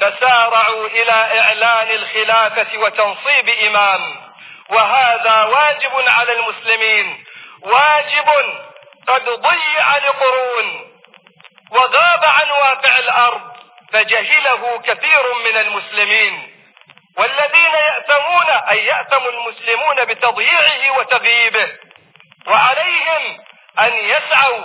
تسارعوا إلى إعلان الخلافة وتنصيب إمام وهذا واجب على المسلمين واجب قد ضيع لقرون وغاب عن واقع الأرض فجهله كثير من المسلمين والذين يأتمون أي يأتم المسلمون بتضييعه وتغييبه وعليهم أن يسعوا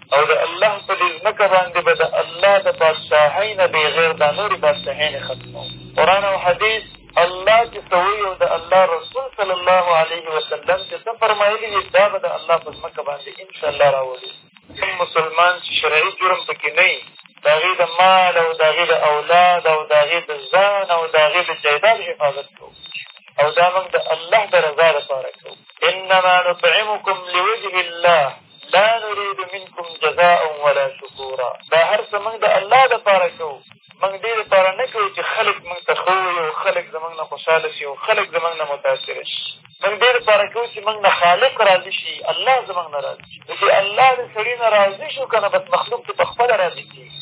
او د الله په دې ځمکه باندې به د الله د بادشاهۍ نه بېغیر دا نورې بادشاهیانې ختموم قرآن او حدیث الله چې څه وایي او د الله رسول صلی الله علیه وسلم چې څه فرمایلي دي دا به د الله په ځمکه باندې انشاءالله را ولي کوم مسلمان چې شرعي جرم پکې نه وي د هغې د مال او د هغې د اولاد او د هغې د ځان او د هغې د جایداد حفاظت کوو او دا موږ د الله د رضا لپاره کوو انما نطعمکم لوجه الله لا نريد منکم جزاء ولا شکورا دا هر څه مونږ د الله دپاره کوو مونږ دې دپاره نه کوو چې خلک مونږ ته ښه ووایي او خلک زمونږ نه خوشحاله شي او خلک زمونږ نه متاثره شي مونږ دې دپاره کوو چې مونږ نه خالق راضي شي الله زمونږ نه راضي شي نو چې الله د سړي نه راضي شو که نه بس مخلوق دې په خپله راضي کېږي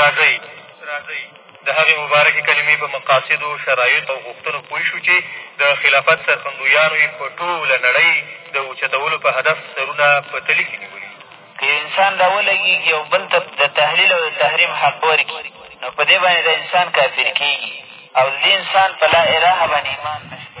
راځئ د هغې مبارکې کلمې په مقاصدو، شرایطو او غوښتنو پوه شو چې د خلافت سرخندویانو یې په ټوله نړۍ د اوچتولو په هدف سرونه په تلي کې نیولي دي. که یو انسان را ولګېږي او بل ته د تحلیل او د تحریم حق ورکړي، نو په دې باندې دا انسان کافر کېږي او د دې انسان په لا الهه باندې ایمان نشته.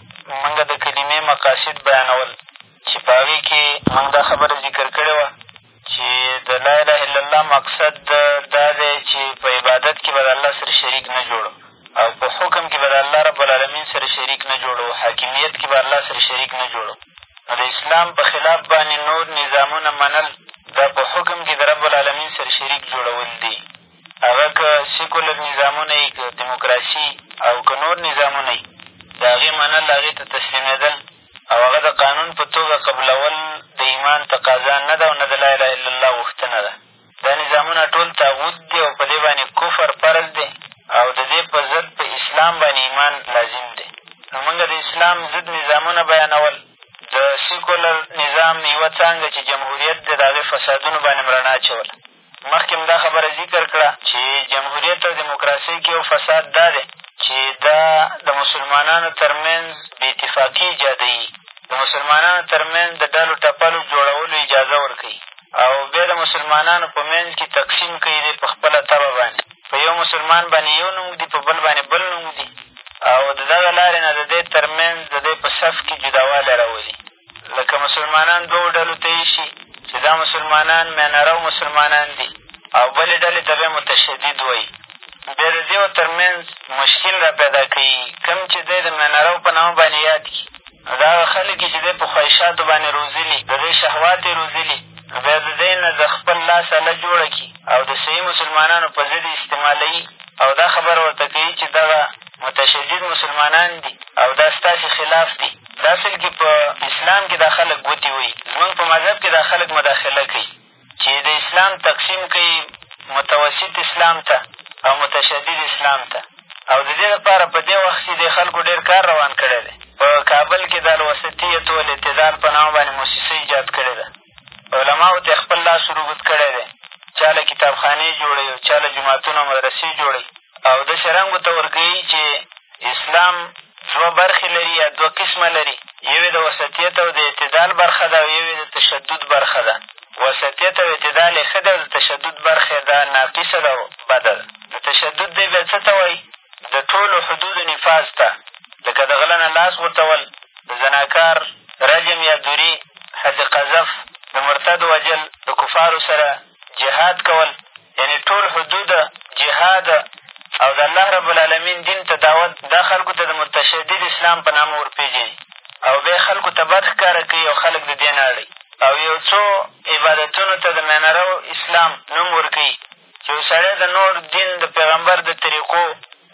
مونږ د کلمې مقاصد بیانول چې په هغې کښې مونږ دا خبره ذکر کړې وه چې د لا اله الا الله مقصد دا دی چې په عبادت کښې به د الله سره شریک نه جوړو او په حکم کښې به د الله رب العالمین سره شریک نه جوړو او حاکمیت کښې به الله سره شریک نه جوړو نو د اسلام په خلاف باندې نور نظامونه منل دا په حکم کښې د رب العالمین سره شریک جوړول دي هغه که سیکولر نظامونه يي که دیموکراسي او که نور نظامونه يي د هغې منل هغې ته تسلیمېدل او هغه د قانون په توګه قبلول د ایمان تقاضا نه ده او نه د لا اله الا الله غوښتنه ده دا نظامونه ټول طاغوت دي او په دې باندې کفر فرض دی او د دې په ضد په اسلام باندې ایمان لازم دی نو مونږ د اسلام ضد نظامونه بیانول د سیکولر نظام یوه څانګه چې جمهوریت دی د هغې فسادونو باندې هم رڼا اچوله مخکې مو دا خبره ذکر کړه چې جمهوریت او دموکراسۍ کښې یو فساد دا دی چې دا د مسلمانانو تر منځ بې اتفاقي ایجادوي، د مسلمانانو تر منځ د ډلو ټپلو جوړولو اجازه ورکوي او بیا د مسلمانانو په منځ کښې تقسیم کوي دی په خپله طبع باندې په یو مسلمان باندې یو نوم ږدي په بل باندې بل نوم ږدي او د دغه لارې نه د دی تر منځ د دی په صف کښې جداوالی راولي. لکه مسلمانان دوو ډلو ته اېشي چې دا مسلمانان میانهرو مسلمانان دي او بلې ډلې ته به یې متشدد وایي بیا د دېو تر منځ مشکل را پیدا کوي کوم چې دی د میانهرو په نامه باندې یاد کړي نو دا هغه خلک یې چې دی په خواهشاتو باندې روزلي د دی شهوات یې روزلي نو بیا د دی نه د خپل لاس اله جوړه کړي او د صحیح مسلمانانو په ضد یې استعمالوي او دا خبره ورته کوي چې دغه متشدد مسلمانان دي او دا ستاسې خلاف دي دا اصل کې په اسلام کې دا خلک ګوتې وهي، زمونږ په مذهب کې دا خلک مداخله کوي چې د اسلام تقسیم کوي متوسط اسلام ته او متشدد اسلام ته او د دې لپاره په دې وخت کې دې خلکو ډېر کار روان کړی دی، په کابل کې د الوسطیة والاعتدال په نامه باندې موسسه ایجاد کړې ده. علماوو ته یې خپل لاس ور اوږد کړی دی، چا له کتابخانې جوړوي او چا له جوماتونو مدرسې جوړوي او داسې رنګ ورته ورکوي چې اسلام دوه برخې لري یا دوه قسمه لري، یو یې د وسطیت او د اعتدال برخه ده او یو یې د تشدد برخه ده. وسطیت او اعتدال یې ښه دی او د تشدد برخه یې دا ناقصه ده او بده ده. د تشدد دی بیا څه ته وایي؟ د ټولو حدودو نفاذ ته، لکه د غله نه لاس غوڅول، د زناکار رجم یا دوري، حد قذف، د مرتد وژل، د کفارو سره جهاد کول یعنې ټول حدود جهاد او د الله رب العالمین دین ته دعوت دا خلکو ته د متشدد اسلام په نامه ورپېژني او بیا یې خلکو ته بد ښکاره کوي او خلک د دې نه اړوي او یو څو عبادتونو ته د مینارو اسلام نوم ورکوي چې یو سړی د نوح دین د پیغمبر د طریقو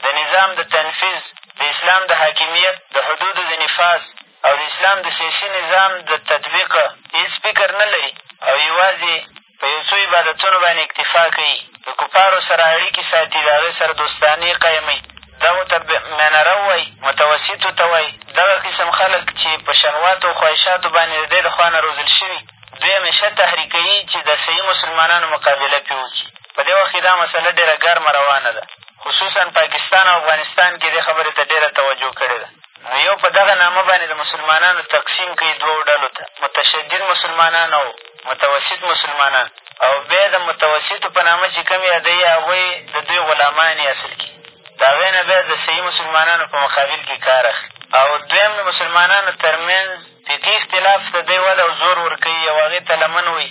د نظام د تنفیذ د اسلام د حاکمیت د حدودو د نفاذ او د اسلام د سیاسي نظام د تطبیق هېڅ فکر نه لري او یوازې په یو څو عبادتونو باندې اکتفا کوي د کفارو سره اړیکې ساتي د هغې سره دوستانې قایموي دغو ته مینره ووایي متوسطو ته وایي دغه قسم خلک چې په شهواتو او خواهشاتو باندې د دی د خوا نه روزل شوي دویم یې ښه تحریکوي چې د صحیح مسلمانانو مقابله پرې وکړي. په دې وخت کښې دا مسئله ډېره ګرمه روانه ده. خصوصاً پاکستان او افغانستان کښې دې خبرې ته ډېره توجه کړې ده. نو یو په دغه نامه باندې د مسلمانانو تقسیم کوي دوو ډلو ته، متشدد مسلمانان او متوسط مسلمانان او بیا د متوسطو په نامه چې کوم یادوي هغوی د دوی غلامان یې اصل کښې د هغې نه بیا د صحیح مسلمانانو په مقابل کښې کار اخلي او دویم د مسلمانانو تر منځ فکري اختلاف ته دی وده او زور ورکوي او هغې ته لمن وي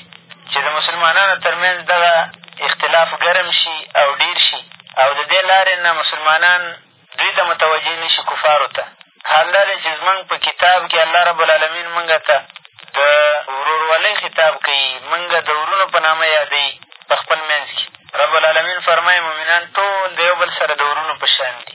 چې د مسلمانانو تر منځ دغه اختلاف ګرم شي او ډېر شي او د دې لارې نه مسلمانان دوی ته متوجه نه شي کفارو ته حال دا دی چې زمونږ په کتاب کې الله رب العالمین مونږ ته د ورورولۍ خطاب کوي مونږ د ورونو په نامه یادوي په خپل منځ کې رب العالمین فرمایي مؤمنان ټول د یو بل سره د ورونو په شان دي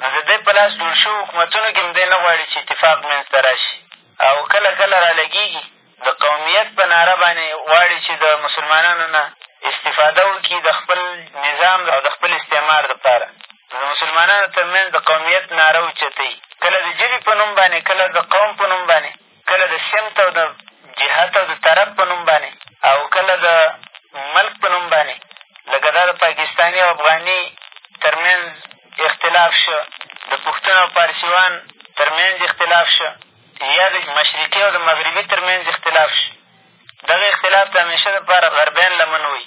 نو د ده په لاس جوړ شوو حکومتونو کښې هم دی نه غواړي چې اتفاق منځ ته راشي او کله کله را لګېږي د قوميت په نعره باندې غواړي چې د مسلمانانو نه استفاده وکړي د خپل نظام او د خپل استعمار دپاره د مسلمانانو تر منځ د قوميت نعره اوچتوي کله د ژبې په نوم باندې کله د قوم په نوم باندې کله د سمت او د جهت او د طرف په نوم باندې او کله د ملک په نوم باندې لکه دا د پاکستاني او افغاني تر منځ اختلاف شه د پښتون او پارسیوان تر منځ اختلاف شه یا د مشرقي او د مغربي تر منځ اختلاف شه دغه اختلاف ته همېشه دپاره غربیان لمن وهي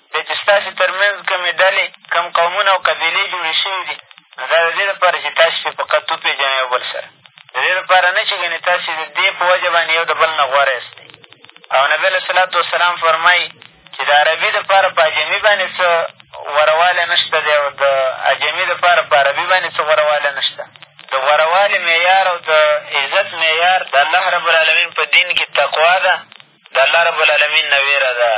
بیا چې ستاسې تر منځ کومې ډلې، کوم قومونه او قبیلې جوړې شوې دي، نو دا د دې لپاره چې تاسې پرې په قد وپېژنئ یو بل سره، د دې لپاره نه چې ګنې تاسې د دې په وجه باندې یو د بل نه غوره یاستئ. او نبي علیه صلات وسلام فرمایي چې د عربي دپاره په عجمي باندې څه غوروالی نه شته دی او د عجمي دپاره په عربي باندې څه غوروالی نه شته. د غوروالي معیار او د عزت معیار د الله رب العالمین په دین کښې تقوا ده د الله رب العالمین نه وېره ده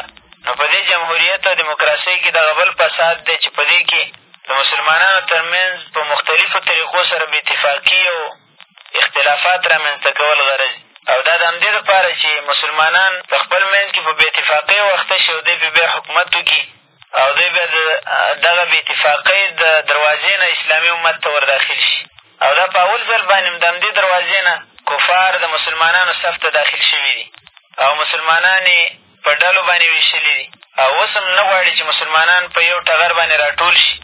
نو په دې جمهوریت او دموکراسۍ کښې دغه بل فساد دی چې په دې کښې د مسلمانانو تر منځ په مختلفو طریقو سره بې اتفاقي او اختلافات را منځ ته کول غرض او دا د همدې لپاره چې مسلمانان په خپل منځ کښې په بې اتفاقیو اخته شي او دوی پرې بیا حکومت وکړي او دی بیا د دغه بې اتفاقۍ د دروازې نه اسلامي امت ته ور داخل شي او دا په اول ځل باندې هم د همدې دروازې نه کفار د مسلمانانو صف ته داخل شوي دي او مسلمانان یې په ډلو باندې وېشلي دي او اوس هم نه غواړي چې مسلمانان په یو ټغر باندې را ټول شي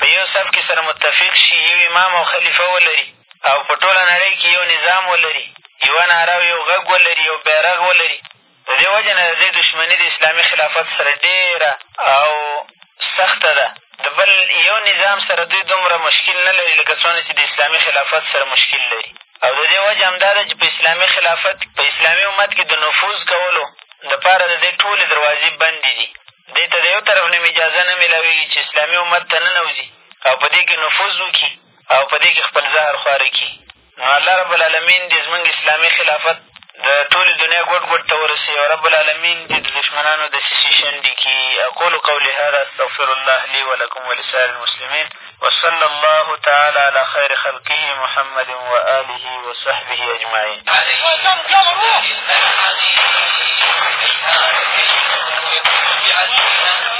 په یو صف کې سره متفق شي یو امام او خلیفه ولري او په ټوله نړۍ کې یو نظام ولري یوه ناره او یو غږ ولري یو بیرغ ولري د دې وجې نه د دې دښمني د اسلامي خلافت سره ډېره او سخته ده د بل یو نظام سره دوی دومره مشکل نه لري لکه څونه چې د اسلامي خلافت سره مشکل لري او د دې وجه همدا ده چې په اسلامي خلافت په اسلامي امت کې د نفوذ کولو دپاره د دې ټولې دروازې بندې دي دې ته د یو طرف نه اجازه نه میلاوېږي چې اسلامي امت ته ننوځي او په دې کې نفوذ وکړي او په دې کې خپل زهر خواره کړي الله رب العالمین دې زمونږ اسلامي خلافت د ټولې دنیا ګوټ ګوټ ته ورسوي او رب العالمین دې د دښمنانو دسیسې شنډې کړي اقول قولي هذا استغفر الله لي ولکم ولسائر المسلمین وصلی الله تعالی علی خیر خلقه محمد وآله وصحبه اجمعین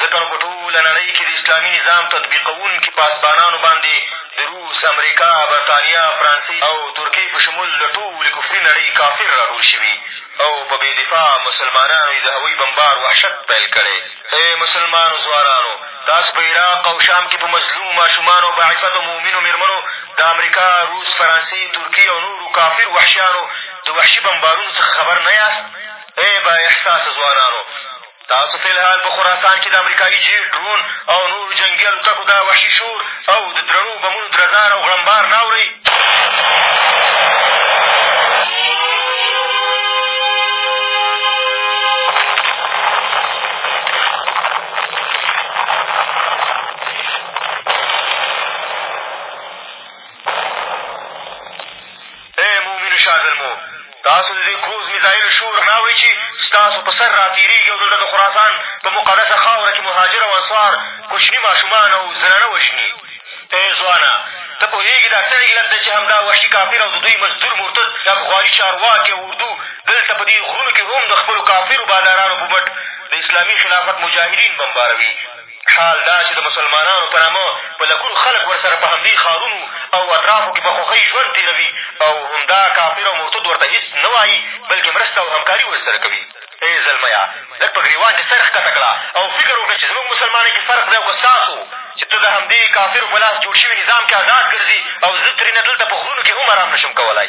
ځکه نو په ټوله نړۍ کښې د اسلامي نظام تطبیقوونکي پاسبانانو باندې د روس، امریکا، برطانیا، فرانسې او ترکیې په شمول د ټولې کفري نړۍ کافر را ټول شوي او په بې دفاع مسلمانانو یې د هوایي بمبار وحشت پیل کړی. ای مسلمانو ځوانانو! تاسو په عراق او شام کښې په مظلومو ماشومانو او باعفته مؤمنو مېرمنو د امریکا، روس، فرانسې، ترکیې او نورو کافرو وحشیانو د وحشي بمبارونو څخه خبر نه یاست؟ ای با احساسه ځوانانو! تاسو فی الحال په خراسان کې د امریکایي جیټ ډرون او نورو جنګي الوتکو دا وحشي شور او د درنو بمونو درزار او غړمبار نه اورئ ای مؤمنو شازلمو! تاسو د دې کروز میزایلو شور نه اورئ چې ستاسو په سر را تېرېږي او دلته د خراسان په مقدسه خاوره کې مهاجر او انصار کوچني ماشومان او زنانه وژني. ای ځوانه! ته پوهېږې دا څه علت دی چې همدا وحشي کافر او د دوی مزدور مرتد د افغاني چارواکي او اردو دلته په دې غرونو کې هم د خپلو کافرو بادارانو په مټ د اسلامي خلافت مجاهدین بمباروي؟ حال دا چې د مسلمانانو په نامه په لکونو خلک ورسره په همدې ښارونو او اطرافو کښې په خوښۍ ژوند تېروي او همدا کافر او مرتد ورته هېڅ نه وايي بلکې مرسته او همکاري ورسره کوي ای زلمیه لږ په ګرېوان دې سر ښکته کړه او فکر وکړه چې زموږ مسلمانۍ کښې فرق دی او که ستاسو چې ته د همدې کافرو په لاس جوړ شوي نظام کښې ازاد ګرځي او زه ترېنه دلته په غرونو کښې هم ارام نه شم کولای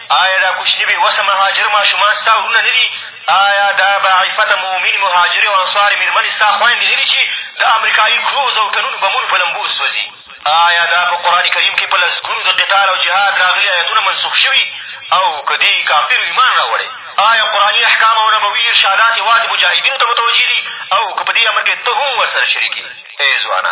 آیا دا کوچني بې وسه مهاجر ماشومان ستا وروڼه نه دي آیا دا باعفته مؤمنې مهاجرې او انصارې مېرمنې ستا خویندې نه دي چې د امریکایي کروز او ټنونو بمونو په لمبو سوځي آیا دا په قرآن کریم کې په لسګونو د قتال او جهاد راغلي ایتونه منسوخ شوي او که دې کافرو ایمان را وړی آیا قرآني احکام او نبوي ارشادات یوازې مجاهدینو ته متوجه دي او که په دې امر کې ته هم ورسره شریک یې ای ځوانه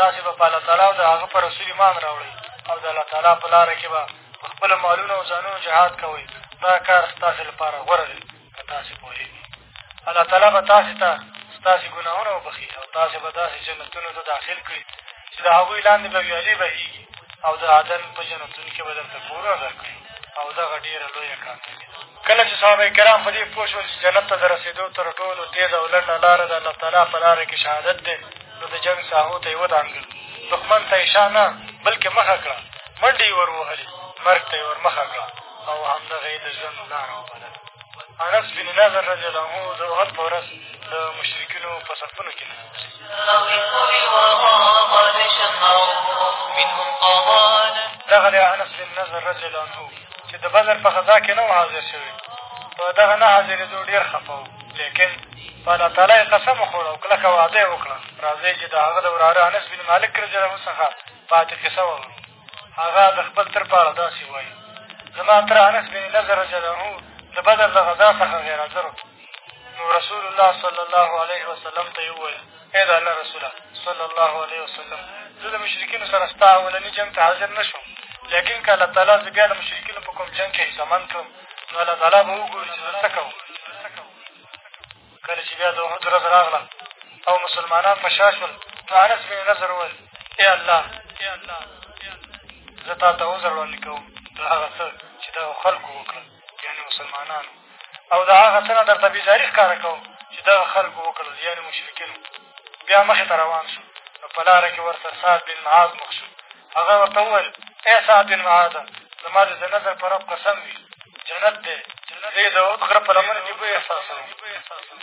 تاسې به په الله تعالی او د هغه په رسول ایمان راوړئ او د الله تعالی په لاره کښې به په خپلو مالونو او ځانونو جهاد کوئ دا کار ستاسې لپاره غوره دی که تاسې پوهېږئ الله تعالی به تاسې ته ستاسې ګناهونه وبخښي او تاسې به داسې جنتونو ته داخل کړي چې د هغوی لاندې به ویالې بهېږي او د عدن په جنتونو کښې به درته کورونه در کړي او دغه ډېره لویه کامیابي ده کله چې صحابه کرام په دې پوه شول چې جنت ته د رسېدو تر ټولو تېزه او لنډه لاره د الله تعالی په لاره کې شهادت دی نو د جنګ ساحو ته یې ودانګل دښمن ته یې شا نه بلکې مخه کړه منډې یې ور ووهلې مرګ ته یې ورمخه کړه او همدغه یې د ژوند لاره وبلله انس بن نظر رضی الله عنه د احد په ورځ د مشرکینو په صفونو کښې دغه دی انس بن نظر رضی الله عنه چې د بدر په غذا کې نه وو حاضر شوي په دغه نه حاضرېدو ډېر خفه وو لیکن په الله تعالی یې قسم وخوړ او کلکه وعده یې وکړه راځئ چې د هغه د وراره انس بن مالک رضی الله څخه پاتې قصه واورو هغه د خپل تر په اړه داسې وایي زما تر انس بن نظر رضی الله د بدر د غذا څخه غیرحاضر نو رسول الله صلی الله علیه وسلم ته یې وویل ای د الله رسوله صلی الله علیه وسلم زه د مشرکینو سره ستا اولني جنګ ته حاضر نه شوم لیکن که الله تعالی زه بیا له مشرکینو په کوم جنګ کښې حصه مند کړم نو الله تعالی به وګوري چې زه څه کوم کله چې بیا د احد ورځ راغله او مسلمانان په شا شول نو انس بن نظر وویل ای الله زه تا ته عذر وړاندې کوم تر هغه څه چې دغو خلکو وکړل یعنې مسلمانانو او د هغه څه نه در ته بېزاري ښکاره کوم چې دغه خلکو وکړل یعنې مشرکینو بیا مخې ته روان شو نو په لاره کښې ورته سعد بن معاذ مخ شو هغه ورته وویل ای سعد بن معاذه زما د نظر په رب قسم وي جنت دی زه یې د غره په لمنه کښې بوی احساسوم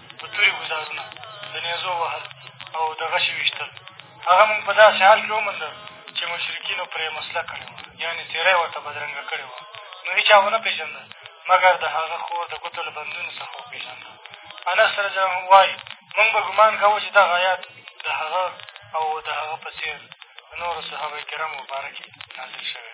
په تورې ګوزارونه د نېزو وهل او د غشې ویشتل هغه مونږ په داسې حال کښې وموندل چې مشرکینو پرې مسله کړې وه یعنې څېره یې ورته بدرنګه کړې وه نو هېچا ونه پېژندل مګر د هغه خور د ګوتو له بندونو څخه وپېژندل انس رضی الله وایي مونږ به ګمان کوو چې دغه ایات د هغه او د هغه په څېر د نورو صحابه کرامو په باره کښې نازل شوی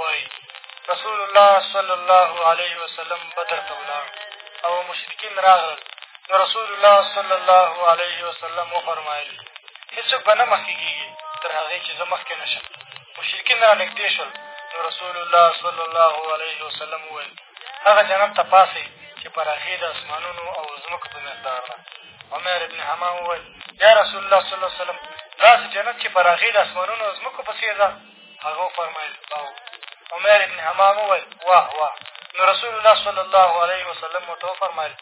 وایي رسول الله صلی الله علیه وسلم بدر ته ولاړ او مشرکین راغلل نو رسول الله صلی الله علیه وسلم وفرمایل هېڅوک به نه مخکې کېږي تر هغې چې زه مخکې نه شم مشرکین را نږدې شول نو رسول الله صلی الله علیه وسلم وویل هغه جنت ته پاسئ چې پراخي د اسمانونو او ځمکو په مقدار ده عمر ابن حمام وویل یا رسول الله صلی الله وسلم داسې جنت چې پراخي د اسمانونو او ځمکو په څېر ده هغه وفرمایل او عمیر ابن حمام وویل واه واه نو رسول الله صلی الله علیه وسلم ورته وفرمایل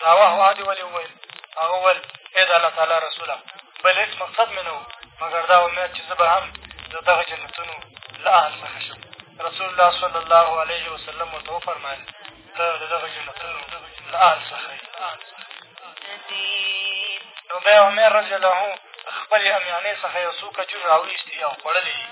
دا واه واه دې ولې وویل هغه وویل ای د الله تعالی رسوله بل هېڅ مقصد مې نه و مګر دا امید چې زه به هم د دغه جنتونو له اهل څخه شم رسول الله صلی الله علیه وسلم ورته وفرمایل ته د دغه جنتونو له اهل څخه یې نو بیا عمر رضي الله خپلې امیانې څخه یو څو کجورې را ویستې او خوړلې یې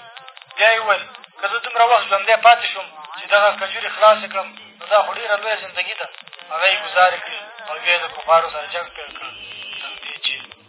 بیا یې وویل که زه دومره وخت ژوندی پاتې شوم چې دغه کجورې خلاصې کړم نو دا خو ډېره لویه زندګي ده هغه یې ګزارې کړې او بیا یې د کفارو سره جنګ پیل کړ تر دې چې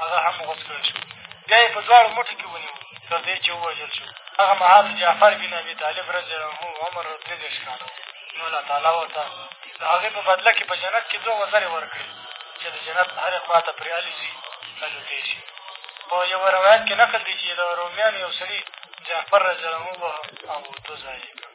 هغه هم غوڅ کړل شو بیا یې په دواړو مټو کښې ونیو تر دې چې ووژل شو هغه مهال جعفر بن ابي طالب رضی الله عنه عمر درې دېرش کاله نو الله تعالی ورته د هغې په بدله کښې په جنت کښې دوه وزرې ورکړې چې د جنت هرې خوا ته پرې الوځي الوتې شي په یوه روایت کښې نقل دی چې د رومیانو یو سړي جعفر رضی الله عنه وواهه او دوه ځایه یې کړ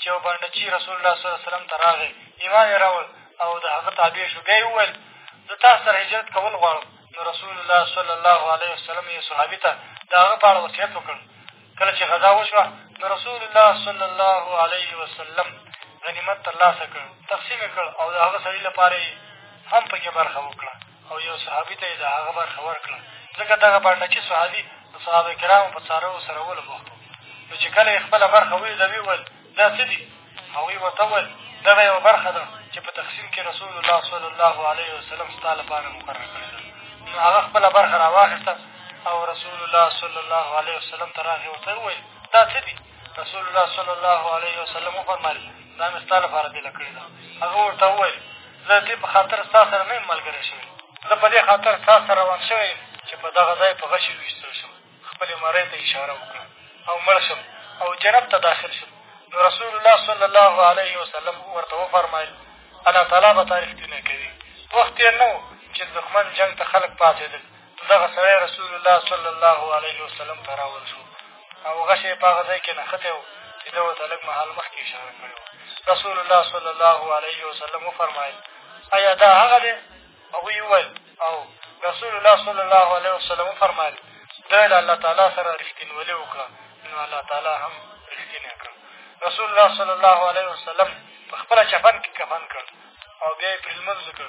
چې یو بڼچي رسول الله صلی الله وسلم ته راغی ایمان یې راوړ او د هغه تابع شو بیا یې وویل زه تاسو سره هجرت کول غواړم نو رسول الله صلی الله علیه وسلم یې صحابي ته د هغه په اړه وصیت وکړ کله چې غذا وشوه نو رسول الله صلی الله علیه وسلم غنیمت ترلاسه کړ تقسیم یې کړ او د هغه سړي لپاره یې هم پکې برخه وکړه او یو صحابي ته یې د هغه برخه ورکړه ځکه دغه بانډچي صحابي د صحابه کرامو په څارلو سره ولو بوخت و نو چې کله یې خپله برخه ولیده ویې ویل دا څه دي هغوی ورته وویل دغه یوه برخه ده چې په تقسیم کې رسول الله صلی الله علیه وسلم ستا لپاره مقرر کړې ده نو هغه خپله برخه را واخېسته او رسول الله صلی الله علیه وسلم ته راغې ورته وویل دا څه دي رسول الله صلی الله علیه وسلم وفرمایل دا مې ستا لپاره بېله کړې ده هغه ورته وویل زه دې په خاطر ستا سره نه یم ملګری شوی زه په دې خاطر ستا سره روان شوی یم چې په دغه ځای په غشي وویستل شم خپلې مرۍ ته اشاره وکړه او مړ شم او جنت ته داخل شم نو رسول الله صلی الله علیه وسلم ورته وفرمایل الله تعالی به تا رښتینی کوي وخت یې نه و چې دښمن جنګ ته خلک پاڅېدل دغه سړی رسول الله صلی الله علیه وسلم ته راول شو او غشی یې په هغه ځای کښې نښتی و چې ده ورته لږ مهال مخکې اشاره کړې وه رسول الله صلی الله علیه وسلم وفرمایل ایا دا هغه دی هغوی وویل او رسول الله صلی الله علیه وسلم وفرمایل ده له الله تعالی سره رښتینولي وکړه نو الله تعالی هم رښتینی کړ رسول الله صلی الله علیه وسلم په خپله چپن کښې کفن کړ او بیا یې پرې لمونځ وکړ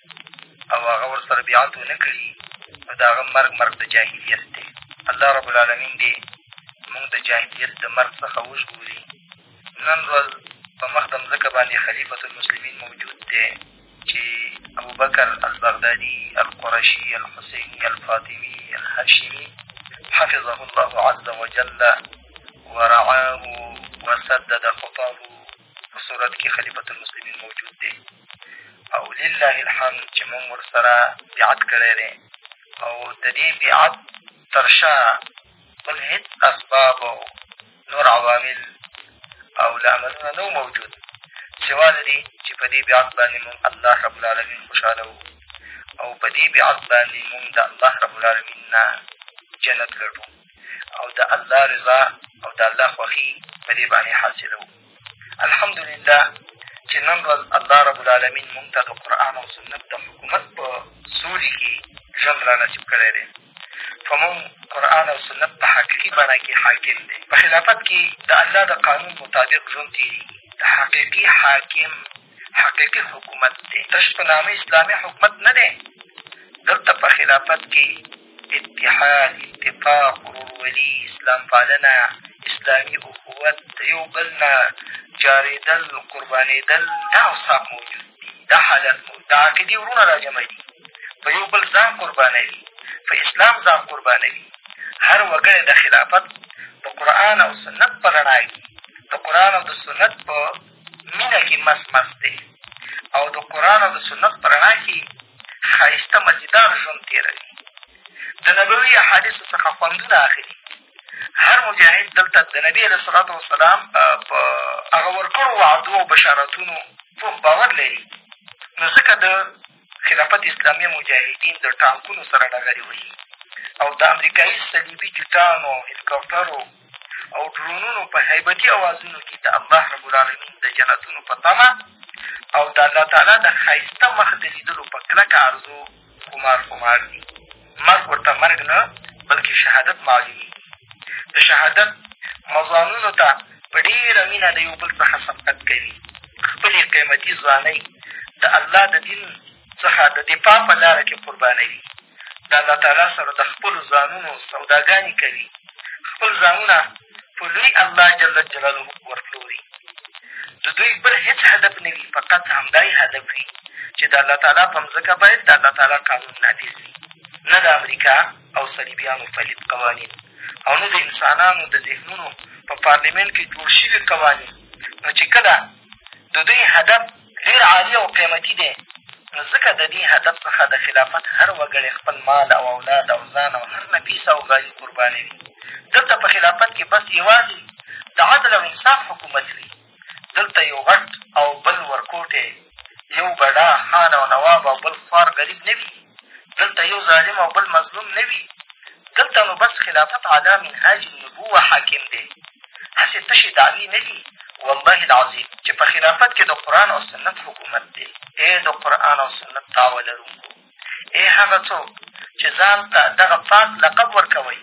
او هغه ورسره بیعت ونه کړي نو د هغه مرګ مرګ د جاهلیت دی الله رب العالمین دې موږ د جاهلیت د مرګ څخه وژغوري نن ورځ په مخ د مځکه باندې خلیفة المسلمین موجود دی چې ابوبکر البغدادي القرشي الحسیني الفاطمي الهاشمي حفظه الله عز وجل ورعاه وسدد خطاه په صورت کې خلیفة المسلمین موجود دی او لله الحمد چې مونږ ورسره بیعت کړی دی او د دې بیعت تر شا بل هېڅ اسباب او نور عوامل او لاملونه نه موجود سوا له دې چې په دې بیعت باندې مونږ الله رب العالمین خوشحاله وو او په دې بیعت باندې مونږ د الله رب العالمین نه جنت لټو او د الله رضا او د الله خوښي په دې باندې حاصلوو الحمدلله چې نن ورځ الله رب العالمین مونږ ته د قرآن او سنت د حکومت په سوري کې ژوند را نصیب کړی دی په مونږ قرآن او سنت په حقیقي بڼه کې حاکم دی په خلافت کې د الله د قانون مطابق ژوند تېرېږي د حقیقي حاکم حقیقي حکومت دی تش په نامه اسلامي حکومت نه دی دلته په خلافت کې اتحاد اتفاق ورورولي اسلام پالنه اسلامي اخوت د یو بل نه جارېدل قربانېدل دا اوصاف موجود دي دا حالت موجود د عقیدې وروڼه را جمع دي په یو بل ځان قربانوي په اسلام ځان قربانوي هر وګړی د خلافت د قرآن او سنت په رڼا کي د قرآن او د سنت په مینه کي مس مس دی او د قرآن او د سنت په رڼا کي ښایسته مزیدار ژوند تېروي د نبوي احادیثو څخه خوندونه اخلي هر مجاهد دلته د نبي علیه صلات وسلام په هغه ورکړو وعدو او بشارتونو پوخ باور لري نو ځکه د خلافت اسلامي مجاهدین د ټانکونو سره ډغرې وهي او د امریکایي صلیبي جوټانو هلیکاپټرو او ډرونونو په هیبتي اوازونو کې د الله ربالعالمین د جنتونو په تمه او د الله تعالی د ښایسته مخ د لیدلو په کلکه ارزو خمار خمار دي مرګ ورته مرګ نه بلکې شهادت معلومېږي د شهادت مضانونو ته په ډېره مینه د یو بل څخه سبقت کوي خپلې قیمتي ځوانۍ د الله د دین څخه د دفاع په لاره کښې قربانوي د الله تعالی سره د خپلو ځانونو سوداګانې کوي خپل ځانونه په لوی الله جل جلاله ورپلوري د دوی بل هېڅ هدف نه وي فقط همدا یې هدف وي چې د الله تعالی په مځکه باید د الله تعالی قانون نافظ وي نه د امریکا او صلیبیانو فلید قوانین او نه د انسانانو د ذهنونو په پارلمنټ کې جوړ شوي قوانین نو چې کله د دوی هدف ډېر عالي او قیمتي دی نو ځکه د دې هدف څخه د خلافت هر وګړی خپل مال او اولاد او ځان او هر نفیس او غالي قربانوي دلته په خلافت کې بس یوازې د عدل او انصاف حکومت وي دلته یو غټ او بل ورکوټی یو بډا خان او نواب او بل خوار غریب نه وي دلته یو ظالم او بل مظلوم نه وي دلته نو بس خلافت علا منهاج النبوه حاکم دی هسې تشې دعوې نه دي والله العظیم چې په خلافت کې د قرآن او سنت حکومت دی ای د قرآن او سنت دعوه لرونکو ای هغه څوک چې ځان ته دغه پاک لقب ورکوئ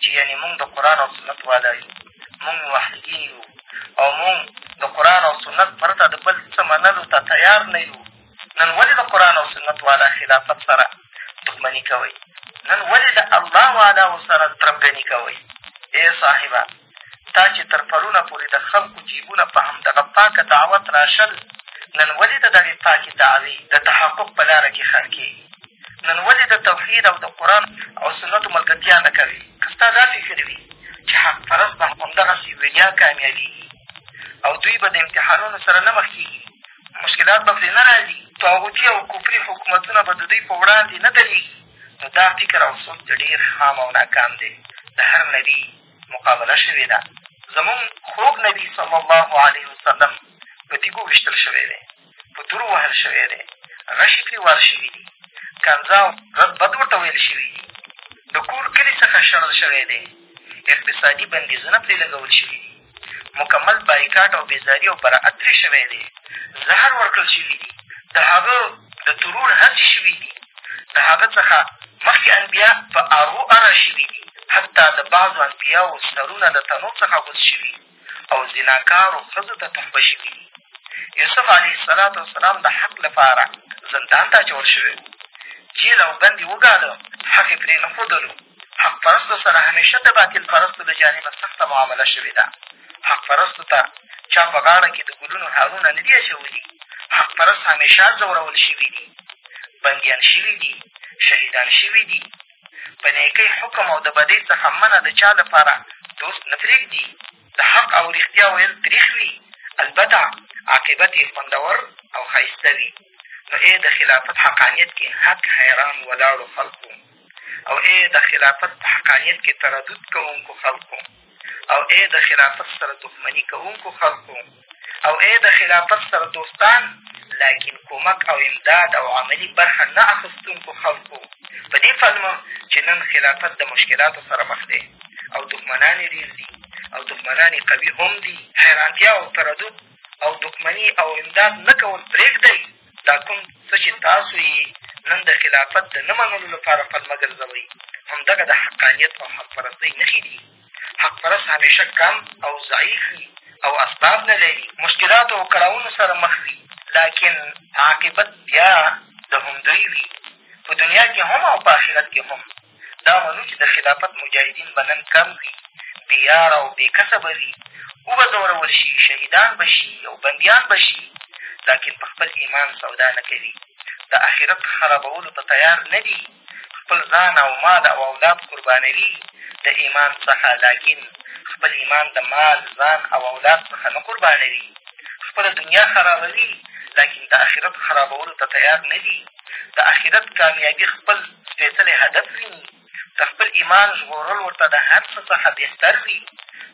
چې یعنې مونږ د قرآن او سنت والا یو مونږ موحدین یو او مونږ د قرآن او سنت پرته د بل څه منلو ته تیار نه یو نن ولې د قرآن او سنت والا خلافت سره دښمني کوئ نن ولې د الله والاو سره تربګني کوئ ای صاحبه تا چې تر پرونه پورې د خلکو جیبونه په همدغه پاکه دعوت راشل نن ولې د دغې پاکې دعوې د تحقق په لاره کښې خنډ کېږي نن ولې د توحید او د قرآن او سنتو ملګرتیا نه کوې که ستا دا فکر وي چې حق پرست به همدغسې ویډیا کامیابېږي او دوی به د امتحانونو سره نه مخ کېږي مشکلات به پرې نه راځي، طاغوتي او کفري حکومتونه به د دوی په وړاندې نه درېږي، نو دا فکر او سوچ د ډېر خام او ناکام دی. د هر نبي مقابله شوې ده. زمونږ خوږ نبي صلی الله علیه وسلم په تیږو ویشتل شوی دی، په تور وهل شوی دی، غشي پرې وار شوي دي، کنځا او رد بد ورته ویل شوي دي، د کور کلي څخه شړل شوی دی، اقتصادي بندیزونه پرې لګول شوي دي. مکمل بایکاټ او بېزاري او براعت ترې شوی دی زهر ورکړل شوي دي د هغه د ترور هڅې شوي دي د هغه څخه مخکې انبیا په ارو اره شوي دي حتی د بعضو انبیاو سرونه د تنو څخه غوڅ شوي او زناکارو ښځو ته تحبه شوي دي یوسف علیه السلام وسلام د حق لپاره زندان ته اچول شوی و جیل او بند یې وګاله حق یې پرې نه ښودلو حق پرستو سره همیشه د باطل پرستو له جانبه سخته معامله شوې ده حق پرستو ته چا په غاړه کې د ګلونو هارونه نه دي اچولي حق پرست همیشه ځورول شوي دي بندیان شوي دي شهیدان شوي دي په نیکۍ حکم او د بدۍ څخه منع د چا لپاره دوست نه پرېږدي د حق او رښتیا ویل تریخ وي البته عاقبت یې خوندور او ښایسته وي نو ای د خلافت حقانیت کې حق حیران ولاړو خلکو او ای د خلافت په حقانیت کې تردد کوونکو خلکو او ای د خلافت سره دښمني کوونکو خلکو او ای د خلافت سره دوستان لاکن کمک او امداد او عملي برخه نه اخیستونکو خلکو په دې پلمه چې نن خلافت د مشکلاتو سره مخ دی او دښمنان یې ډېر دي او دښمنان یې قوي هم دي حیرانتیا او تردد او دښمني او امداد نه کول پرېږدئ دا کوم څه چې تاسو یې نن د خلافت د نه منلو لپاره پلمه ګرځوئ همدغه د حقانیت او حق پرستۍ نښې دي حق پرست همیشه کم او ضعیف وي او اسباب نه لري مشکلاتو او کړاوونو سره مخ وي لاکن عاقبت بیا د همدوی وي په دنیا کې هم او په آخرت کې هم دا منو چې د خلافت مجاهدین به نن کم وي بې یاره او بې کسه به وي وبه ځورول شي شهیدان به شي او بندیان به شي لکن په خپل ایمان سودا نه کوي د اخرت خرابولو ته تیار نه دي خپل ځان او مال او اولاد قربانوي د ایمان څخه لکن خپل ایمان د مال ځان او اولاد څخه نه قربانوي خپله دنیا خرابوي لکن د اخرت خرابولو ته تیار نه دي د اخرت کامیابي خپل سپېڅلی هدف ویني، د خپل ایمان ژغورل ورته د هر څه څخه بهتر وي،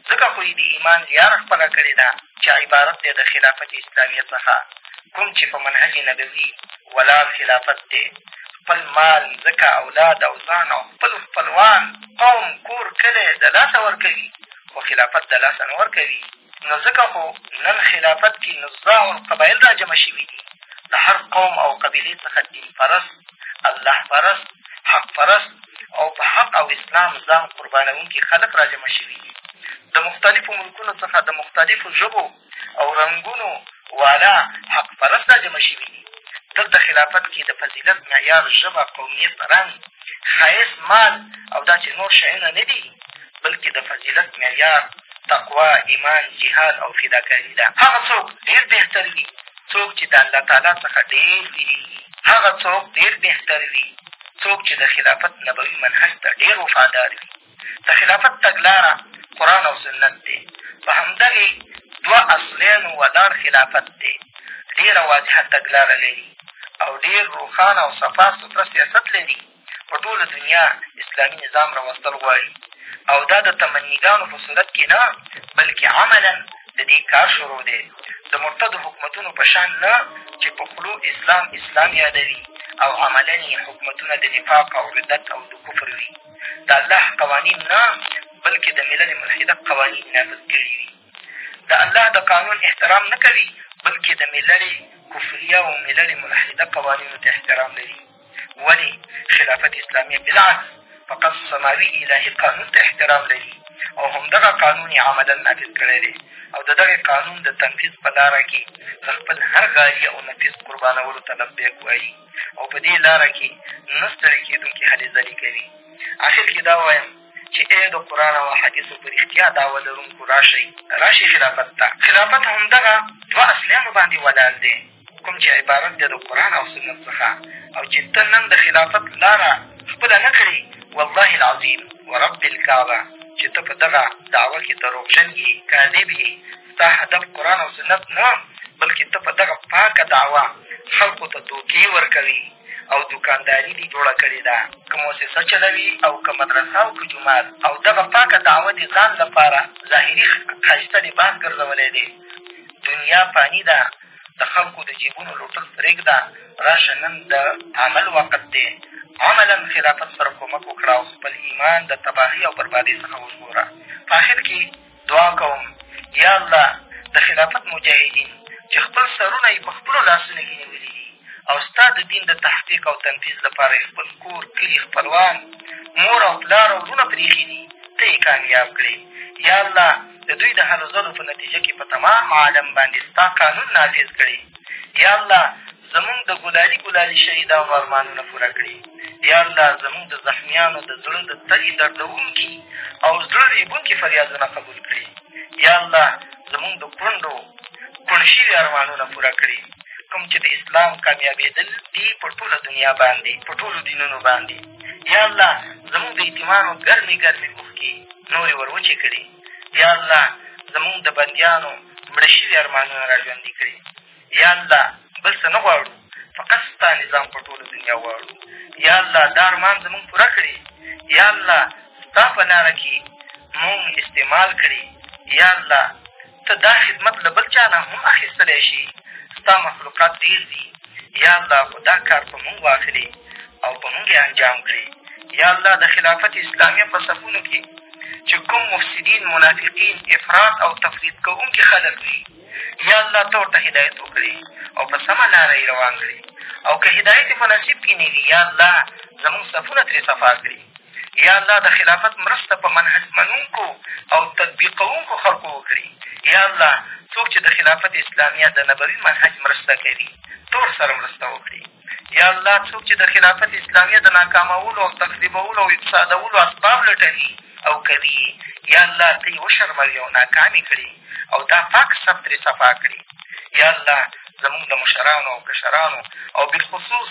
ځکه خو یې د ایمان لیاره خپله کړې ده چې عبارت دی د خلافت اسلامي څخه، کوم چې په منهج نبوي ولاړ خلافت دی. خپل مال، ځکه اولاد او ځان او خپل خپلوان، قوم، کور، کلی د لاسه ورکوي، خو خلافت د لاسه نه ورکوي. نو ځکه خو نن خلافت کې نزاع القبایل را جمع شوي دي، د هر قوم او قبیلې څخه دین پرست، الله پرست، حق پرست او په حق او اسلام ځان قربانوونکي خلک را جمع شوي دي. د مختلفو ملکونو څخه د مختلفو ژبو او رنګونو والا حق پرست را جمع شوي دي. دلته خلافت کې د فضیلت معیار ژبه، قومیت، رنګ، ښایست، مال او داسې نور شیونه نه دي، بلکې د فضیلت معیار تقوا، ایمان، جهاد او فداکاري ده. هغه څوک ډېر بهتر وي څوک چې د الله تعالی څخه ډېر وېرېږي، هغه څوک ډېر بهتر وي، څوک چې د خلافت نبوي منهج ته ډېر وفادار وي. د خلافت تګلاره قرآن او سنت دی. په همدغې دوه اصلینو ولاړ خلافت دی. ډېره واضحه تګلاره لري او ډېر روښانه او صفا سوتره سیاست لري. په ټوله دنیا اسلامي نظام راوستل غواړي او دا د تمنیګانو په صورت کې نه بلکې عملا د دې کار شروع دی د مرتدو حکومتونو په شان نه چې په خولو اسلام اسلام یادوي او عملا یې حکومتونه د نفاق او ردت او د کفر وي د الله قوانین نه بلکې د ملل ملحده قوانین نافظ کړي وي د الله د قانون احترام نه کوي بلکې د ملل کفریه او ملل ملحده قوانینو ته احترام لري ولې خلافت اسلامي بالعکس فقط سماوي الهي قانون ته احترام لري او همدغه قانون یې عملا نافظ کړی دی او د دغه قانون د تنفیذ په لاره کې د خپل هر غالي او نفیس قربانولو ته لبیک وایي او په دې لاره کې نه ستړې کېدونکې هلې ځلې کوي اخر کې دا وایم چې ای د قرآن او حدیثو په رښتیا دعوه لرونکو راشئ راشئ خلافت ته خلافت همدغه دوه اصلیانو باندې ولاړ دی کوم چې عبارت دی د قرآن او سنت څخه او چې ته نن د خلافت لاره خپله نه کړې والله العظیم ورب الکعبه چې ته په دغه دعوه کښې دروغجن یې کاذب یې ستا هدف قرآن او سنت نه بلکې ته په دغه پاکه دعوه خلکو ته دوکې ورکوي او دکانداري دې جوړه کړې ده که موسسه چلوي او که مدرسه او که جومات او دغه پاکه دعوه دې ځان لپاره ظاهري ښایسته لباس ګرځولی دی دنیا فاني ده د خلکو د جېبونو لوټل پرېږده، راشه نن د عمل وخت دی، عملاً خلافت سره کومک وکړه او خپل ایمان د تباهۍ او بربادۍ څخه وژغوره. په اخر کې دعا کوم، یا الله د خلافت مجاهدین چې خپل سرونه یې په خپلو لاسونو کې نیولي دي او ستا د دین د تحقیق او تنفیذ لپاره یې خپل کور، کلي، خپلوان، مور او پلار او وروڼه پرېښي دي، ته یې کامیاب کړې. یا الله د دوی د هلو ځلو په نتیجه کښې په تمام عالم باندې ستا قانون نافظ کړې یا الله زمونږ د ګلالي ګلالي شهیدانو ارمانونه پوره کړي یا الله زمونږ د زخمیانو د زړه د تلي دردوونکي او زړه ریبونکي فریادونه قبول کړي یا الله زمونږ د کونډو پړشوي ارمانونه پوره کړي کوم چې د اسلام کامیابېدل دي په ټوله دنیا باندې په ټولو دینونو باندې یا الله زمونږ د یتیمانو ګرمې ګرمې اوښکې نورې ور وچې کړي یا الله زمونږ د بندیانو مړه شوي ارمانونه را ژوندي کړي یا الله بل څه نه غواړو فقط ستا نظام په ټوله دنیا غواړو یا الله دا ارمان زمونږ پوره کړي یا الله ستا په لاره کې مونږ استعمال کړي یا الله ته دا خدمت له بل چا نه هم اخیستلی شې، ستا مخلوقات ډېر دي، یا الله خو دا کار په مونږ واخلې او په مونږ یې انجام کړې، یا الله د خلافت اسلامیه په صفونو کې چې کوم مفسدین، منافقین، افراط او تفریط کوونکي خلک دي، یا الله ته ورته هدایت وکړې او په سمه لاره یې روان کړې او که هدایت یې په نصیب کې نه وي، یا الله زمونږ صفونه ترې صفا کړې. یا الله د خلافت مرسته په منهج منونکو او تطبیقوونکو خلکو وکړي یا الله څوک چې د خلافت اسلامیه د نبوي منهج مرسته کوي ټول سره مرسته وکړي یا الله څوک چې د خلافت اسلامیه د ناکامولو او تخریبولو او افسادولو اسباب لټوي او کوي یا الله ته یې وشرموي او ناکامې کړي او دا پاک سب ترې صفا کړي یا الله زمونږ د مشرانو او کشرانو او بالخصوص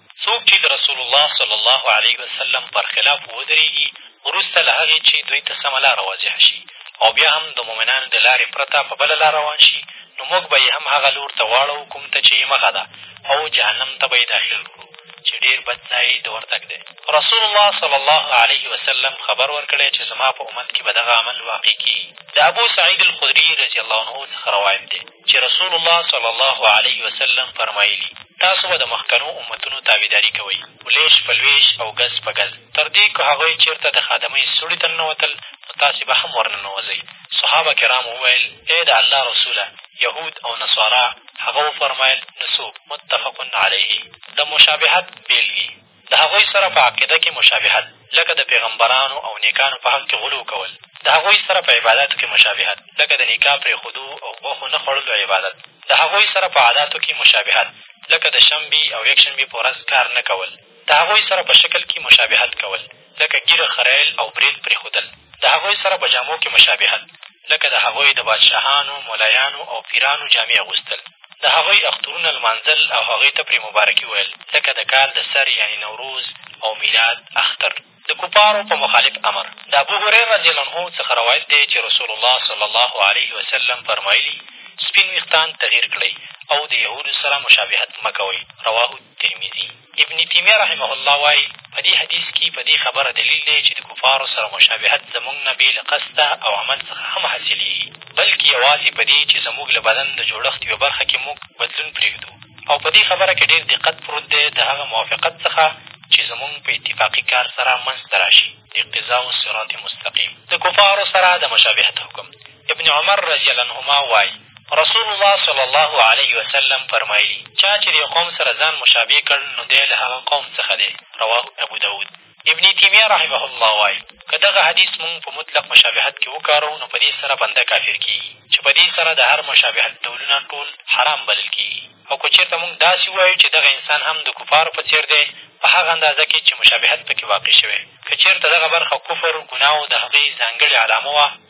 څوک چې د رسول الله صلی الله علیه وسلم پر خلاف ودرېږي وروسته له هغې چې دوی ته سمه لاره واضح شي او بیا هم د مؤمنانو د لارې پرته په بله لار روان شي نو موږ به یې هم هغه لور ته واړوو کوم ته چې یې مخه ده او جهنم ته به یې داخل کړو چې ډېر بد ځای د ورتګ دی رسول الله صلی الله علیه وسلم خبر ورکړی چې زما په امت کې به دغه عمل واقع کېږي د ابو سعید الخدري رضی الله عنه څخه روایت دی چې رسول الله صلی الله علیه وسلم فرمایلي تاسو به د مخکنو امتونو تابعداري کوئ لېش په لوېش او ګز په ګز تر دې که هغوی چېرته د خادمۍ سوړي ته ننوتل نو تاسې به هم ورننوځئ صحابه کرامو وویل ای د الله رسوله یهود او نصارا هغه وفرمایل نو څوک متفق علیه د مشابهت بېلګې د هغوی سره په عقیده کښې مشابهت، لکه د پېغمبرانو او نېکانو په حق کښې غلو کول. د هغوی سره په عباداتو کښې مشابهت، لکه د نکاح پرېښودو او غوښو نه خوړلو عبادت. د هغوی سره په عاداتو کښې مشابهت، لکه د شنبې او یکشنبې په ورځ کار نه کول. د هغوی سره په شکل کښې مشابهت کول. لکه ږیره خریل او برېت پرېښودل، د هغوی سره په جامو کې مشابهت، لکه د هغوی د بادشاهانو، ملایانو او پیرانو جامې اغوستل، د هغوی اخترونه لمانځل او هغوی ته پرې مبارکي ویل، لکه د کال د سر یعنې نوروز او میلاد اختر. د کفارو په مخالف امر، د ابوهریرة رضي الله عنه څخه روایت دی چې رسول الله صلی الله علیه وسلم فرمایلي، سپین وېښتان تغیر کړئ او د یهودو سره مشابهت مه کوئ، رواه. ترمذي ابن تیمیه رحمه الله وایي په دې حدیث کي په دې خبره دلیل دی چې د کفارو سره مشابهت زموږ نه بې له قصده او عمل څخه هم حاصلېږي بلکې یوازې په دې چې زموږ له بدن د جوړښت یوه برخه کې موږ بدلون پرېږدو او په دې خبره کې ډېر دقت پروت دی د هغه موافقت څخه چې زموږ په اتفاقي کار سره منځته را شي اقتضاء الصراط مستقیم د کفارو سره د مشابهت حکم ابن عمر رضي الله عنهما وایي رسول الله صلی الله علیه وسلم فرمایلي چا چې د یو قوم سره ځان مشابه کړ نو دی له هغه قوم څخه دی رواه ابو داود ابن تیمیه رحمه الله وایي که دغه حدیث مونږ په مطلق مشابهت کې وکارو نو په دې سره بنده کافر کېږي چې په دې سره د هر مشابهت ډولونه ټول حرام بلل کېږي او که چېرته مونږ داسې ووایو چې دغه انسان هم د کفارو په څېر دی په هغه اندازه کې چې مشابهت پکې واقع شوی که چېرته دغه برخه کفر ګناو د هغې ځانګړې علامه وه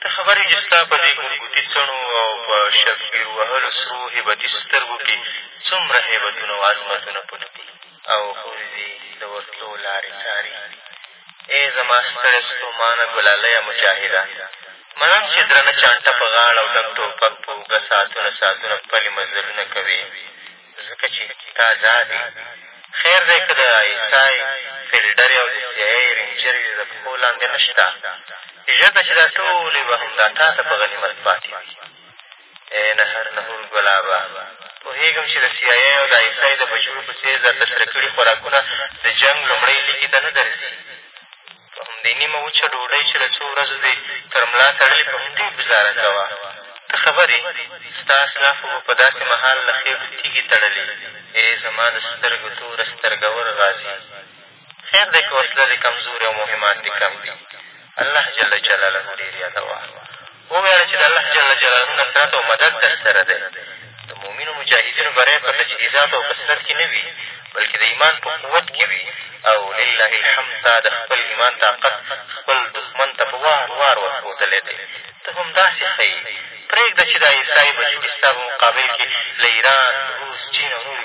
ته خبر یې چې ستا په دې ګورګوتي څڼو او په شبپیر وهلو سرو هیبتي سترګو کښې څومره هیبتونه او عظمتونه پټ دي او حورې دې د ورتلو لارې څاري ای زما ستړې ستومانه ګلالیه مجاهده منم چې درنه چانټه په غاړه او ډک ټوپک په اوږه ساعتونه ساعتونه خپلې مزلونه کوې ځکه چې تا زادې خیر دی که د ایسای فیلډرې او د سیایۍ رینجرې د پښو لاندې نه شته ژر ده چې دا ټولې به همدا تا ته په غنیمت پاتې وي ای نهر نهور ګلابه پوهېږم چې د سیایۍ او د ایسای د بچو په څېر درته سره کړي خوراکونه د جنګ لومړۍ لیکې ته نه درځي په همدې نیمه وچه ډوډۍ چې له څو ورځو دې تر ملا تړلې په همدې ګوزاره کوه ته خبر یې ستا اسلافو به په داسې مهال له خېټو تیږې تړلې ای زما د سترګو توره سترګور غازي خیر دی که وسله دې کمزورې او مهمات دې کم دي الله جل جلاله ډېر یادوه وویاړه چې د الله جل جلاله نصرت او مدد در سره دی د مؤمنو مجاهدینو بری په تجهیزاتو او کثرت کښې نه وي بلکې د ایمان په قوت کښې وي او لله الحمد تا د خپل ایمان طاقت خپل دښمن ته په وار وار ورښودلی دی ته هم داسې ښه یې پرېږده چې د ایسای بچو دې ستا په مقابل کښې له ایران روس چین او نورو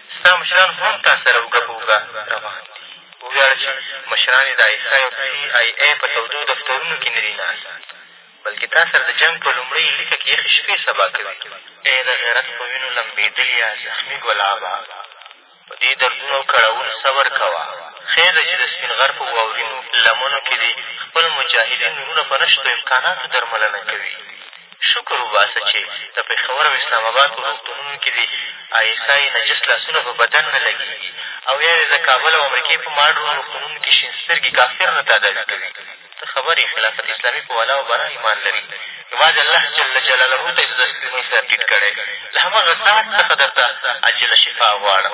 ستا مشران هم تا سره اوږه په اوږه روان دي. وویاړه چې مشران یې د آی ایس آی او سي آی اې په تودو دفترونو کښې نه دي ناست، بلکې تا سره د جنګ په لومړۍ لیکه کښې یخې شپې سبا کوي. ای د غیرت په وینو لمبېدلیه زخمي ګلابه! په دې دردونو او کړاوونو صبر کوه. خیر دی چې د سپین غر په واورینو لمنو کښې دې خپل مجاهدین وروڼه په نشتو امکاناتو درملنه کوي. شکر وباسه چې د پېښور او اسلام اباد په روغتونونو کې دې آی اېس آی نجس لاسونه په بدن نه لګېږي او یا یې د کابل او امریکې په ماډرن روغتونونو کې شین سترګي کافر نه تاداوي کوي ته خبر یې خلافت اسلامي په ولا او برا ایمان لري یوازې الله جل جلاله ته یې د تسلیمۍ سر ټیټ کړی له همغه ذات څخه درته عاجله شفا غواړم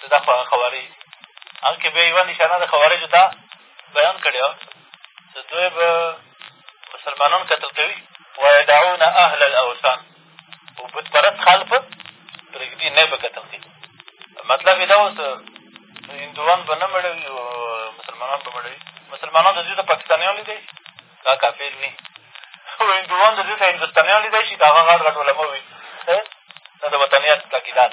چې دا خو هغه خوارج دي هلکې بیا یوه نشانه د خوارجو دا بیان کړې وه چې دوی به مسلمانان قتل کوي ویدعون اهل الاوثان او بت پرست خلک به پرېږدي نه به قتل کوي مطلب یې دا اوس هندوان به نه مړوي او مسلمانان به مړوي مسلمانان د دوی د پاکستانیان لیدی دا کافر وي او هندوان د دوی ته هندوستانیان لیدی شي د هغه غټ غټ علما وي د وطنیت تاکیدات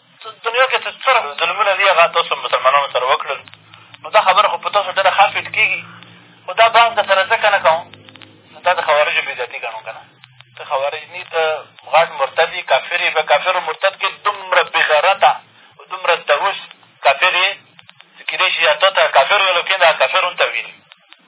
دنیا کښې چې څه ظلمونه دي هغه تاسو مسلمانانو سره وکړل نو دا خبره خو په تاسو ډېره ښه فټ کېږي خو دا بحث در سره ځکه نه کوم دا د خوارجو بېزتي ګڼو که نه ته خوارج ني ته غټ مرتد یې کافر یې په کافر مرتد کښې دومره بېغیرته دومره دوس کافر یې چې کېدای شي یا ته ته کافر ویلو کېنده کافر هم ته ویلي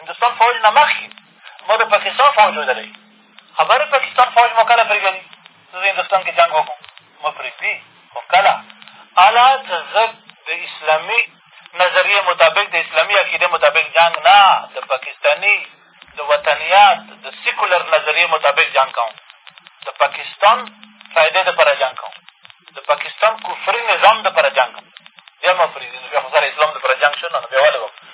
هندوستان فوج نه مخکې ما د پاکستان فوج وژلی خبرې پاکستان فوج مو کله پرېږدي زه د هندوستان کې جنګ وکړم مو پرېږدي خو کله الا که زه د اسلامي نظریې مطابق د اسلامي عقیدې مطابق جنګ نه د پاکستاني د وطنیات د سیکولر نظریې مطابق جنګ کوم د پاکستان فایدې دپاره جنګ کوم د پاکستان کفري نظام دپاره جنګ کوم بیا مو پرېږدي نو بیا خو سره اسلام دپاره جنګ شو نه نو بیا ولې وکړو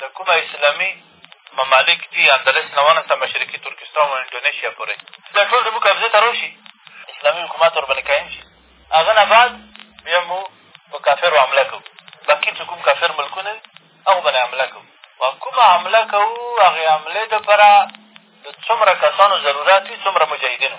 د کومه اسلامي ممالک دي اندلس نه ونسه مشرقي ترکستان و انډونیشیا پورې دا ټول زموږ قبضې ته راشي اسلامي حکومت ورباندې قایم شي هغه نه بعد بیا مو په کافرو حمله کوو باقي چې کوم کافر ملکونه دي هغو باندې حمله کوو او کومه حمله کوو هغې حملې دپاره د څومره کسانو ضرورت وي څومره مجاهدینو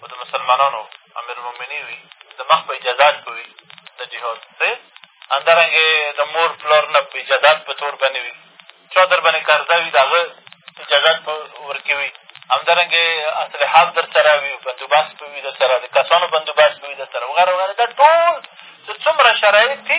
به د مسلمانانو امیرالمؤمني وي د مخ په اجازات به وي د جهاد صحیح همدارنګې د مور پلار نه په اجازات په تور به نه وي چا در باندې قرضه وي د هغه اجازات به ورکې وي همدارنګې اصلحات در سره وي بندوبست به وي در سره د کسانو بندوبست به وي در سره وغیره وغیره دا ټول چې څومره شرایط دي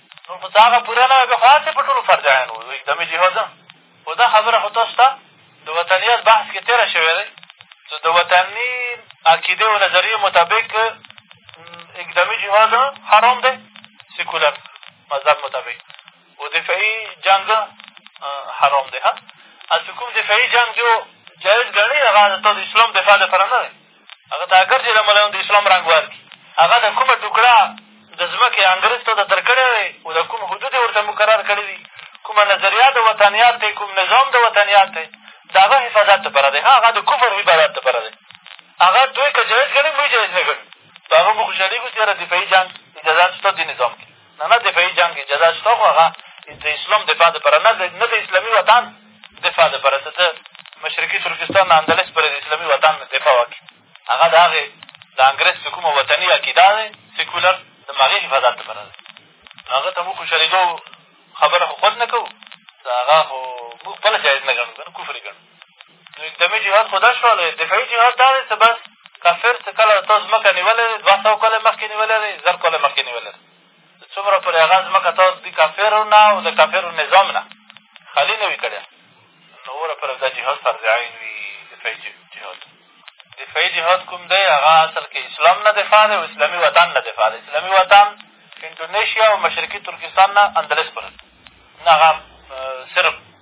نو خو دا هغه پوره نه وه بیا خو هسې په ټولو فرجایانو وو د ملي هوځه خو دا خبره خو تاسو ته د وطنیت بحث کښې تېره شوې دی نو د وطني عقیدې او نظریې مطابق اقدامي جهاد حرام دی سیکولر مذهب مطابق و دفاعي جنګ حرام دی ها هسې کوم دفاعي جنګ جو جایز ګڼي هغه د اسلام دفاع لپاره نه دی هغه ته اګر چې د ملایانو د اسلام رنګ ورکړي هغه د کومه ټوکړه د ځمکې انګرېز ته د در کړی دی او د کوم حدود یې ورته مقرر کړي دي کومه نظریه د وطنیات دی کوم نظام د وطنیات دی د هغه حفاظت دپاره دی هغه د کفر عبادت دپاره دی هغه دوی که جایز ګڼي موږ جایز نه ګڼو په هغه موږ خوشحالېږو چې یاره دفاعي جنګ اجازه شته دې نظام کښې نه نه دفاعي جنګ کې جزا شته خو هغه د اسلام دفاع دپاره نه نه د اسلامي وطن دفاع دپاره ته ته مشرقي ترکستان نه اندلس پورې د اسلامي وطن دفاع وکړي هغه د هغې د انګرېز چې کومه وطني عقیده دی سیکولر د هغې حفاظت دپاره دی هغه ته موږ خو شریدو خبره خو خوند نه کوو هغه خو موږ خپله جایز نه ګڼو که نه کفر یې ګڼو نو اقدامي جهاد خو دا شول دفاعي جهاد دا دی څه بس کافر چې کله تا ځمکه نیولې دی دوه سوه کاله مخکې نیولې دی زر کاله مخکې نیولې دی څومره پورې هغه ځمکه تا د کافرو نه او د کافرو نظام نه خالي نه وي کړې نو وره پر دا جهاد فرض عین وي دفاعي جهاد دفاعي جهاد کوم دی هغه اصل کې اسلام نه دفاع دی او اسلامي وطن نه دفاع دی اسلامي وطن انډونیشیا او مشرقي ترکستان نه اندلس پورې نه هغه صرف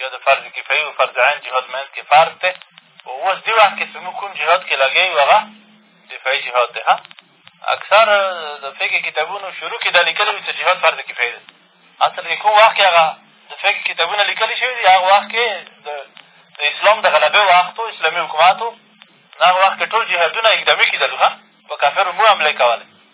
یا د فرض کفایي او فرض عین جهاد منځ کښې فرق دی اوس دې وخت کښې چې موږ کوم جهاد کښې لګیا یو هغه دفاعي جهاد دی ها اکثر د فقې کتابونو شروع کښې دا لیکلي وي چې جهاد فرض کفایي دی اصل کښې کوم وخت کښې هغه د فقې کتابونه لیکلي شوي دي هغه وخت کښې د اسلام د غلبې وخت و اسلامي حکومت و نو هغه وخت کښې ټول جهادونه اقدامي کېدل ښه په کافرو مو حملې کولې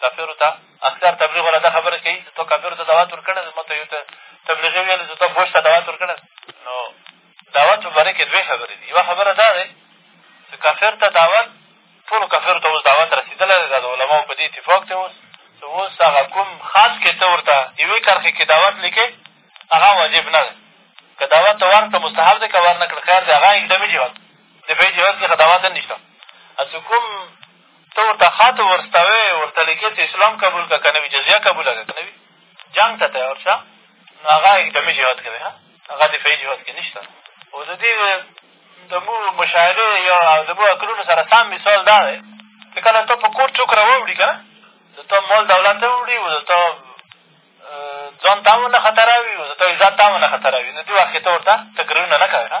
کافرو ته اکثر تبلیغ والا دا خبره کوي چې تو کافرو ته دعوت ورکړی دی مونږ ته یو ته تبلیغي ویل چې تو بوش ته دعوت ورکړی نو دعوت په باره کښې دوې خبرې دي یوه خبره دا دی چې کافر ته دعوت ټولو کافرو ته اوس دعوت رسېدلی دی دا د علماو په دې اتفاق دی اوس چې اوس هغه کوم خاص کښې ته ورته یوې کرښې کښې دعوت لیکې هغه واجب نه دی که دعوت ته ورکړه مستحب دی که ورنه کړه خیر دی هغه اقدامي جهاد دفاعي جهاد کښې خو دعوت هم نشته چې کوم ته ورته خط ورستوې ورته لیکې چې اسلام قبول کړه که نه وي جزیه قبوله کړه که نه وي جنګ ته تیار شه نو هغه اقدامي جهاد کوې ښه هغه دفاعي جهاد کښې نشته او د دې د مو مشاهدې یا د مو عقلونو سره سم مثال دا دی چې کله ته په کور څوک را واوړي که نه د تا مال دولت ته وړي او د تا ځان ته هم ونه خطروي او د تا عزت ته هم ونه خطروي نو دې وخت کښې ته ورته تکرارونه نه کوې ښه